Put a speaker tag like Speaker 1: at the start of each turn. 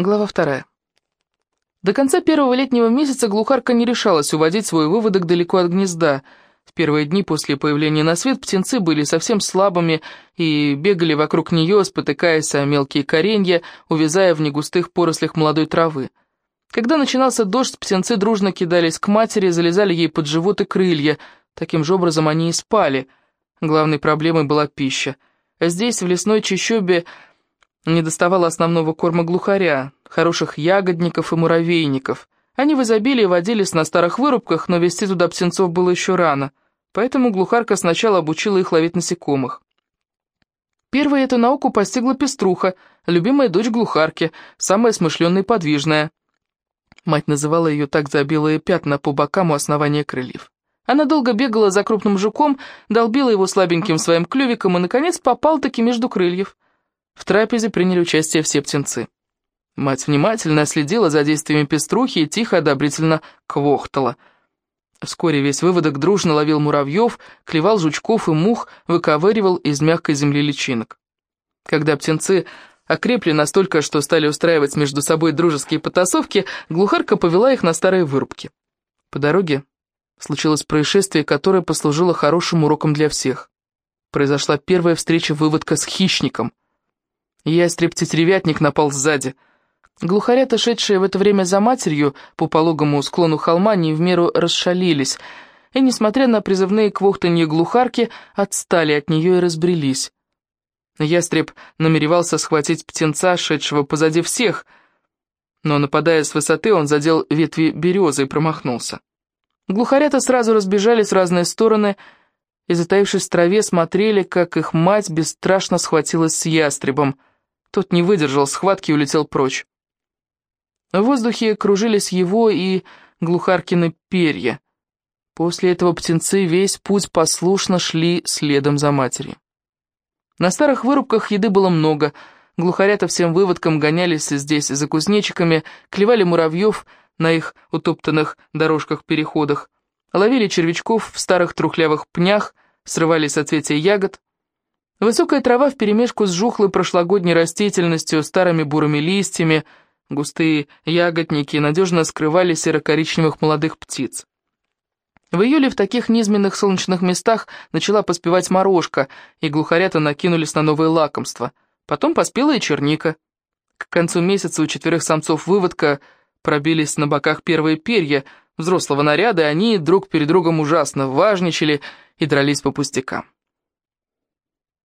Speaker 1: Глава вторая. До конца первого летнего месяца глухарка не решалась уводить свой выводок далеко от гнезда. В первые дни после появления на свет птенцы были совсем слабыми и бегали вокруг нее, спотыкаясь о мелкие коренья, увязая в негустых порослях молодой травы. Когда начинался дождь, птенцы дружно кидались к матери, залезали ей под живот и крылья. Таким же образом они и спали. Главной проблемой была пища. Здесь, в лесной чащобе, не доставало основного корма глухаря, хороших ягодников и муравейников. Они в изобилии водились на старых вырубках, но вести туда птенцов было еще рано, поэтому глухарка сначала обучила их ловить насекомых. Первой эту науку постигла пеструха, любимая дочь глухарки, самая смышленная и подвижная. Мать называла ее так за белые пятна по бокам у основания крыльев. Она долго бегала за крупным жуком, долбила его слабеньким своим клювиком и, наконец, попал-таки между крыльев. В трапезе приняли участие все птенцы. Мать внимательно следила за действиями пеструхи и тихо одобрительно квохтала. Вскоре весь выводок дружно ловил муравьев, клевал жучков и мух, выковыривал из мягкой земли личинок. Когда птенцы окрепли настолько, что стали устраивать между собой дружеские потасовки, глухарка повела их на старые вырубки. По дороге случилось происшествие, которое послужило хорошим уроком для всех. Произошла первая встреча выводка с хищником. Ястреб-тетеревятник напал сзади. Глухарята, шедшие в это время за матерью по пологому склону холма, не в меру расшалились, и, несмотря на призывные квохтанье глухарки, отстали от нее и разбрелись. Ястреб намеревался схватить птенца, шедшего позади всех, но, нападая с высоты, он задел ветви березы и промахнулся. Глухарята сразу разбежались в разные стороны и, затаившись в траве, смотрели, как их мать бесстрашно схватилась с ястребом — тот не выдержал схватки и улетел прочь. В воздухе кружились его и глухаркины перья. После этого птенцы весь путь послушно шли следом за матерью. На старых вырубках еды было много. Глухарята всем выводкам гонялись здесь за кузнечиками, клевали муравьев на их утоптанных дорожках-переходах, ловили червячков в старых трухлявых пнях, срывали соцветия ягод. Высокая трава вперемешку с жухлой прошлогодней растительностью, старыми бурыми листьями, густые ягодники надежно скрывали серо-коричневых молодых птиц. В июле в таких низменных солнечных местах начала поспевать морожка, и глухарята накинулись на новые лакомства. Потом поспела и черника. К концу месяца у четверых самцов выводка пробились на боках первые перья взрослого наряда, и они друг перед другом ужасно важничали и дрались по пустякам.